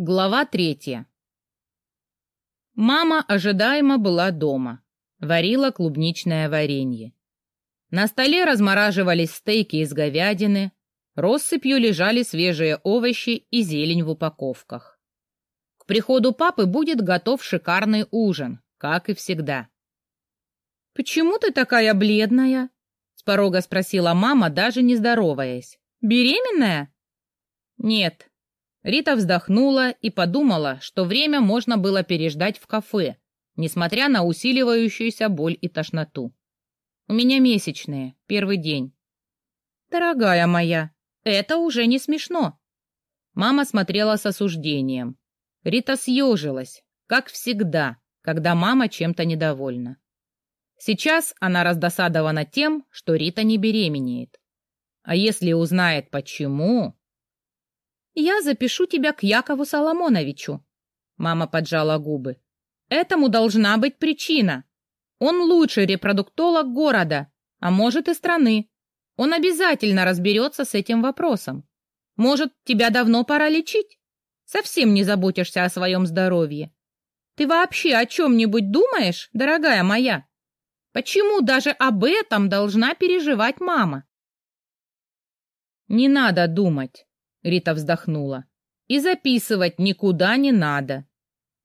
Глава третья. Мама ожидаемо была дома. Варила клубничное варенье. На столе размораживались стейки из говядины, россыпью лежали свежие овощи и зелень в упаковках. К приходу папы будет готов шикарный ужин, как и всегда. «Почему ты такая бледная?» — с порога спросила мама, даже не здороваясь. «Беременная?» «Нет, Рита вздохнула и подумала, что время можно было переждать в кафе, несмотря на усиливающуюся боль и тошноту. «У меня месячные, первый день». «Дорогая моя, это уже не смешно». Мама смотрела с осуждением. Рита съежилась, как всегда, когда мама чем-то недовольна. Сейчас она раздосадована тем, что Рита не беременеет. А если узнает почему, я запишу тебя к Якову Соломоновичу. Мама поджала губы. Этому должна быть причина. Он лучший репродуктолог города, а может и страны. Он обязательно разберется с этим вопросом. Может, тебя давно пора лечить? Совсем не заботишься о своем здоровье. Ты вообще о чем-нибудь думаешь, дорогая моя? Почему даже об этом должна переживать мама? Не надо думать. Рита вздохнула. И записывать никуда не надо.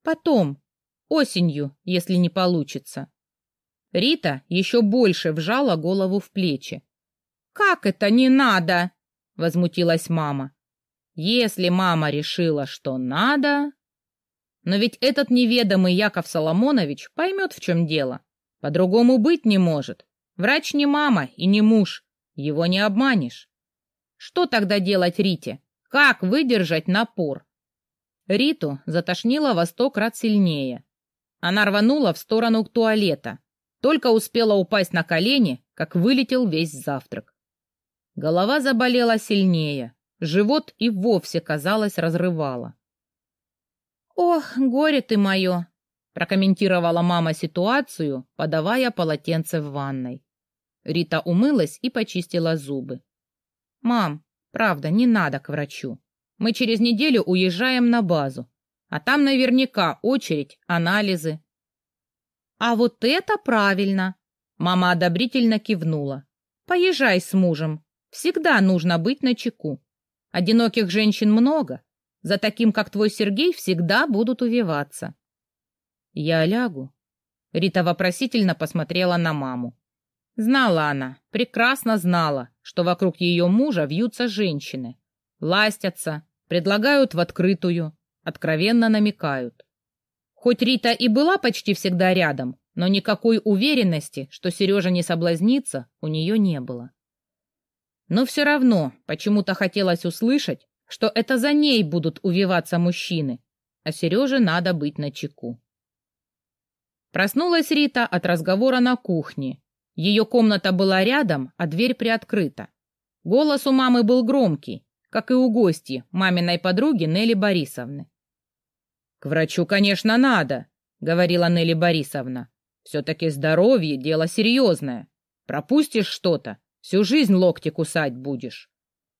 Потом, осенью, если не получится. Рита еще больше вжала голову в плечи. «Как это не надо?» — возмутилась мама. «Если мама решила, что надо...» Но ведь этот неведомый Яков Соломонович поймет, в чем дело. По-другому быть не может. Врач не мама и не муж. Его не обманешь. Что тогда делать Рите? Как выдержать напор? Риту затошнило во сто крат сильнее. Она рванула в сторону туалета. Только успела упасть на колени, как вылетел весь завтрак. Голова заболела сильнее. Живот и вовсе, казалось, разрывало. «Ох, горе ты мое!» — прокомментировала мама ситуацию, подавая полотенце в ванной. Рита умылась и почистила зубы. «Мам, правда, не надо к врачу. Мы через неделю уезжаем на базу, а там наверняка очередь, анализы». «А вот это правильно!» — мама одобрительно кивнула. «Поезжай с мужем. Всегда нужно быть начеку. Одиноких женщин много. За таким, как твой Сергей, всегда будут увиваться». «Я лягу?» Рита вопросительно посмотрела на маму. Знала она, прекрасно знала, что вокруг ее мужа вьются женщины. Ластятся, предлагают в открытую, откровенно намекают. Хоть Рита и была почти всегда рядом, но никакой уверенности, что Сережа не соблазнится, у нее не было. Но все равно почему-то хотелось услышать, что это за ней будут увиваться мужчины, а Сереже надо быть начеку. Проснулась Рита от разговора на кухне. Ее комната была рядом, а дверь приоткрыта. Голос у мамы был громкий, как и у гости, маминой подруги Нелли Борисовны. «К врачу, конечно, надо», — говорила Нелли Борисовна. «Все-таки здоровье — дело серьезное. Пропустишь что-то, всю жизнь локти кусать будешь.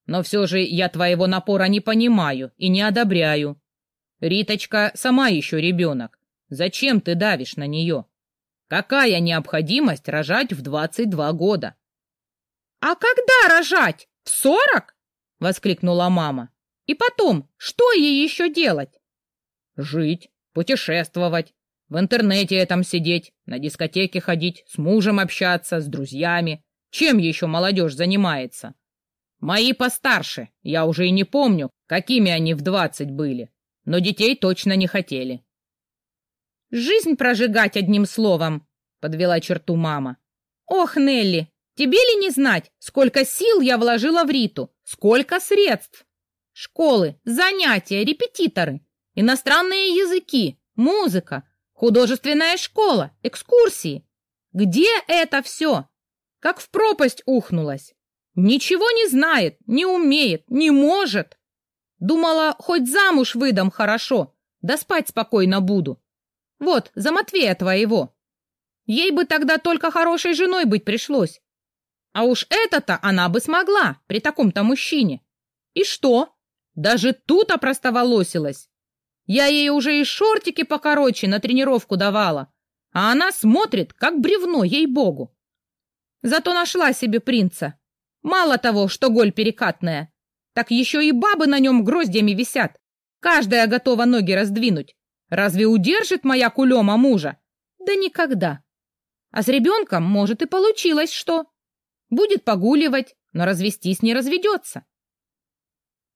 Но все же я твоего напора не понимаю и не одобряю. Риточка сама еще ребенок. Зачем ты давишь на нее? Какая необходимость рожать в 22 года? А когда рожать? В 40? воскликнула мама. И потом, что ей еще делать? Жить, путешествовать, в интернете этом сидеть, на дискотеке ходить, с мужем общаться, с друзьями. Чем еще молодежь занимается? Мои постарше, я уже и не помню, какими они в двадцать были, но детей точно не хотели. Жизнь прожигать одним словом, подвела черту мама. Ох, Нелли, тебе ли не знать, сколько сил я вложила в Риту, сколько средств? Школы, занятия, репетиторы, иностранные языки, музыка, художественная школа, экскурсии. Где это все? Как в пропасть ухнулась. Ничего не знает, не умеет, не может. Думала, хоть замуж выдам хорошо, да спать спокойно буду. Вот, за Матвея твоего. Ей бы тогда только хорошей женой быть пришлось. А уж это-то она бы смогла при таком-то мужчине. И что? Даже тут опростоволосилась. Я ей уже и шортики покороче на тренировку давала, а она смотрит, как бревно, ей-богу. Зато нашла себе принца. Мало того, что голь перекатная, так еще и бабы на нем гроздьями висят. Каждая готова ноги раздвинуть. Разве удержит моя кулема мужа? Да никогда. А с ребенком, может, и получилось что. Будет погуливать, но развестись не разведется.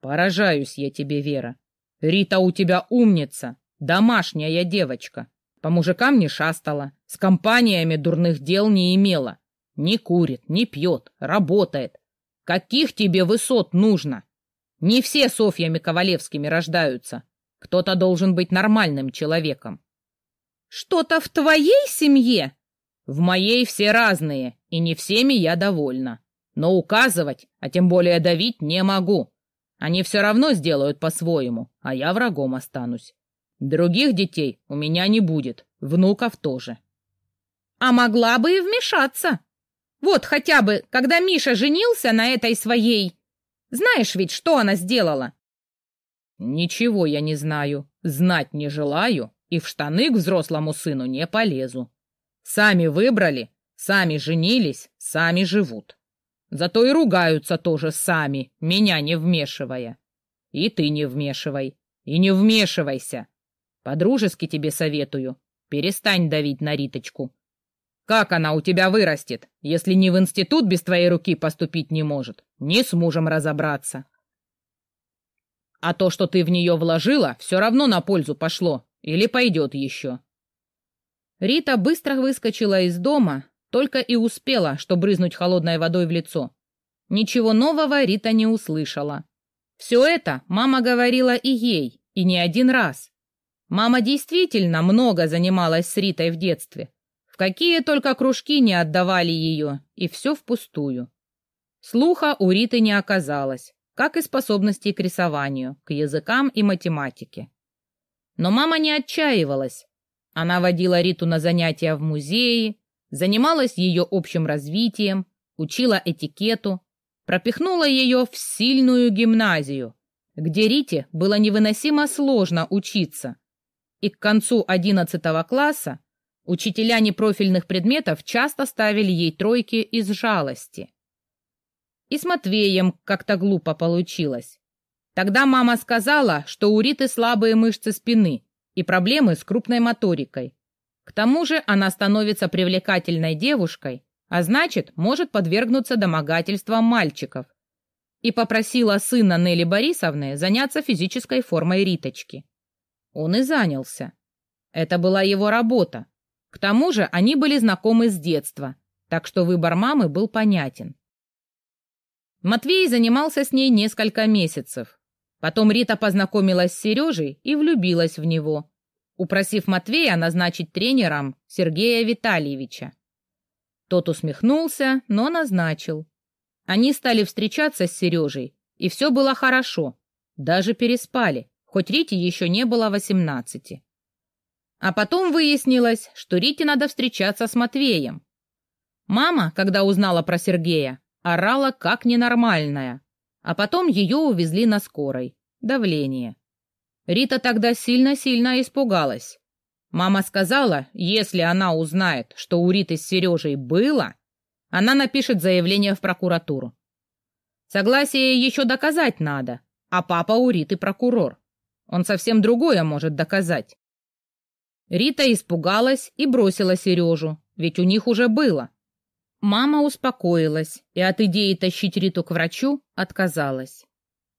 Поражаюсь я тебе, Вера. Рита у тебя умница, домашняя девочка. По мужикам не шастала, с компаниями дурных дел не имела. Не курит, не пьет, работает. Каких тебе высот нужно? Не все Софьями Ковалевскими рождаются. Кто-то должен быть нормальным человеком. Что-то в твоей семье? В моей все разные, и не всеми я довольна. Но указывать, а тем более давить, не могу. Они все равно сделают по-своему, а я врагом останусь. Других детей у меня не будет, внуков тоже. А могла бы и вмешаться. Вот хотя бы, когда Миша женился на этой своей... Знаешь ведь, что она сделала? Ничего я не знаю, знать не желаю и в штаны к взрослому сыну не полезу. Сами выбрали, сами женились, сами живут. Зато и ругаются тоже сами, меня не вмешивая. И ты не вмешивай, и не вмешивайся. По-дружески тебе советую, перестань давить на Риточку. Как она у тебя вырастет, если ни в институт без твоей руки поступить не может, ни с мужем разобраться? А то, что ты в нее вложила, все равно на пользу пошло или пойдет еще. Рита быстро выскочила из дома, только и успела, что брызнуть холодной водой в лицо. Ничего нового Рита не услышала. Все это мама говорила и ей, и не один раз. Мама действительно много занималась с Ритой в детстве, какие только кружки не отдавали ее, и все впустую. Слуха у Риты не оказалось, как и способностей к рисованию, к языкам и математике. Но мама не отчаивалась. Она водила Риту на занятия в музее, занималась ее общим развитием, учила этикету, пропихнула ее в сильную гимназию, где Рите было невыносимо сложно учиться. И к концу одиннадцатого класса Учителя непрофильных предметов часто ставили ей тройки из жалости. И с Матвеем как-то глупо получилось. Тогда мама сказала, что у Риты слабые мышцы спины и проблемы с крупной моторикой. К тому же она становится привлекательной девушкой, а значит, может подвергнуться домогательствам мальчиков. И попросила сына Нелли Борисовны заняться физической формой Риточки. Он и занялся. Это была его работа, к тому же они были знакомы с детства, так что выбор мамы был понятен. Матвей занимался с ней несколько месяцев. Потом Рита познакомилась с Сережей и влюбилась в него, упросив Матвея назначить тренером Сергея Витальевича. Тот усмехнулся, но назначил. Они стали встречаться с Сережей, и все было хорошо, даже переспали, хоть Рите еще не было восемнадцати. А потом выяснилось, что Рите надо встречаться с Матвеем. Мама, когда узнала про Сергея, орала как ненормальная. А потом ее увезли на скорой. Давление. Рита тогда сильно-сильно испугалась. Мама сказала, если она узнает, что у Риты с Сережей было, она напишет заявление в прокуратуру. Согласие еще доказать надо, а папа у Риты прокурор. Он совсем другое может доказать. Рита испугалась и бросила Сережу, ведь у них уже было. Мама успокоилась и от идеи тащить Риту к врачу отказалась.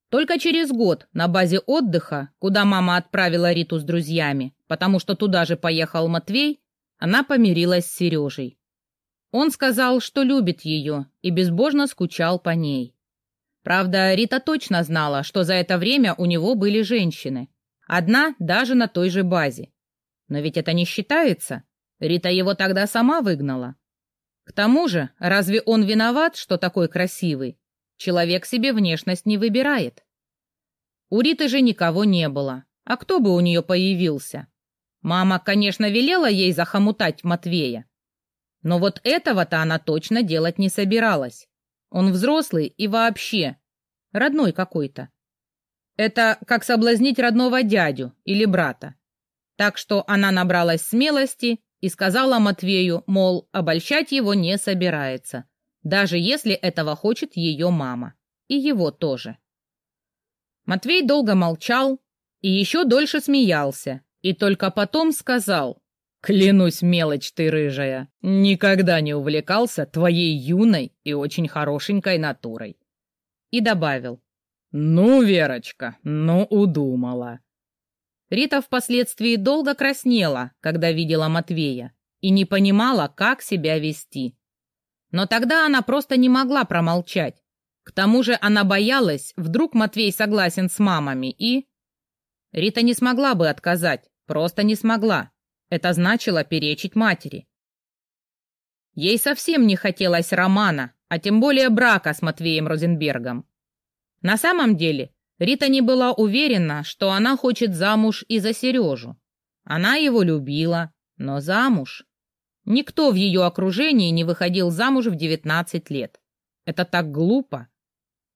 Только через год на базе отдыха, куда мама отправила Риту с друзьями, потому что туда же поехал Матвей, она помирилась с Сережей. Он сказал, что любит ее и безбожно скучал по ней. Правда, Рита точно знала, что за это время у него были женщины. Одна даже на той же базе. Но ведь это не считается. Рита его тогда сама выгнала. К тому же, разве он виноват, что такой красивый? Человек себе внешность не выбирает. У Риты же никого не было. А кто бы у нее появился? Мама, конечно, велела ей захомутать Матвея. Но вот этого-то она точно делать не собиралась. Он взрослый и вообще родной какой-то. Это как соблазнить родного дядю или брата. Так что она набралась смелости и сказала Матвею, мол, обольщать его не собирается, даже если этого хочет ее мама. И его тоже. Матвей долго молчал и еще дольше смеялся, и только потом сказал, «Клянусь, мелочь ты рыжая, никогда не увлекался твоей юной и очень хорошенькой натурой». И добавил, «Ну, Верочка, ну удумала». Рита впоследствии долго краснела, когда видела Матвея, и не понимала, как себя вести. Но тогда она просто не могла промолчать. К тому же она боялась, вдруг Матвей согласен с мамами, и... Рита не смогла бы отказать, просто не смогла. Это значило перечить матери. Ей совсем не хотелось романа, а тем более брака с Матвеем Розенбергом. На самом деле, Рита не была уверена, что она хочет замуж и за Сережу. Она его любила, но замуж... Никто в ее окружении не выходил замуж в 19 лет. Это так глупо.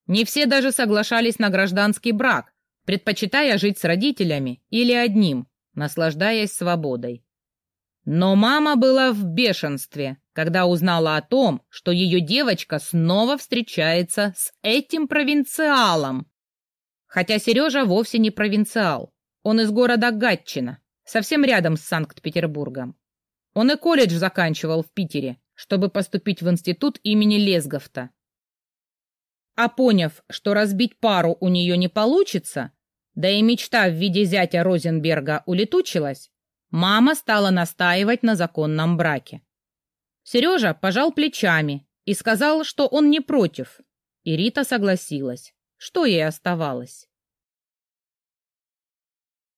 Не все даже соглашались на гражданский брак, предпочитая жить с родителями или одним, наслаждаясь свободой. Но мама была в бешенстве, когда узнала о том, что ее девочка снова встречается с этим провинциалом. Хотя Сережа вовсе не провинциал. Он из города Гатчина, совсем рядом с Санкт-Петербургом. Он и колледж заканчивал в Питере, чтобы поступить в институт имени Лесговта. А поняв, что разбить пару у нее не получится, да и мечта в виде зятя Розенберга улетучилась, мама стала настаивать на законном браке. Сережа пожал плечами и сказал, что он не против, и Рита согласилась. Что ей оставалось?